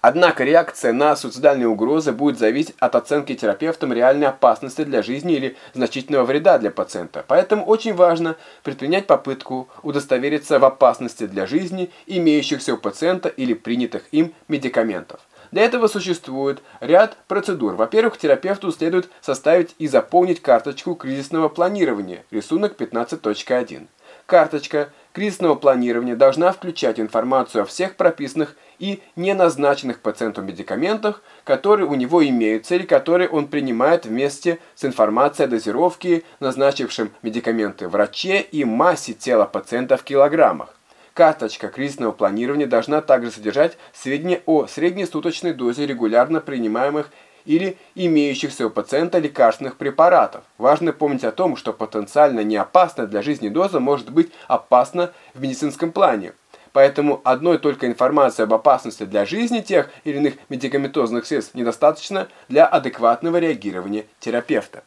Однако реакция на суицидальные угрозы будет зависеть от оценки терапевтом реальной опасности для жизни или значительного вреда для пациента. Поэтому очень важно предпринять попытку удостовериться в опасности для жизни имеющихся у пациента или принятых им медикаментов. Для этого существует ряд процедур. Во-первых, терапевту следует составить и заполнить карточку кризисного планирования, рисунок 15.1. Карточка кризисного планирования должна включать информацию о всех прописанных и не назначенных пациенту медикаментах, которые у него имеются или которые он принимает вместе с информацией о дозировке, назначившем медикаменты враче и массе тела пациента в килограммах. Карточка кризисного планирования должна также содержать сведения о среднесуточной дозе регулярно принимаемых или имеющихся у пациента лекарственных препаратов. Важно помнить о том, что потенциально неопасная для жизни доза может быть опасна в медицинском плане. Поэтому одной только информации об опасности для жизни тех или иных медикаментозных средств недостаточно для адекватного реагирования терапевта.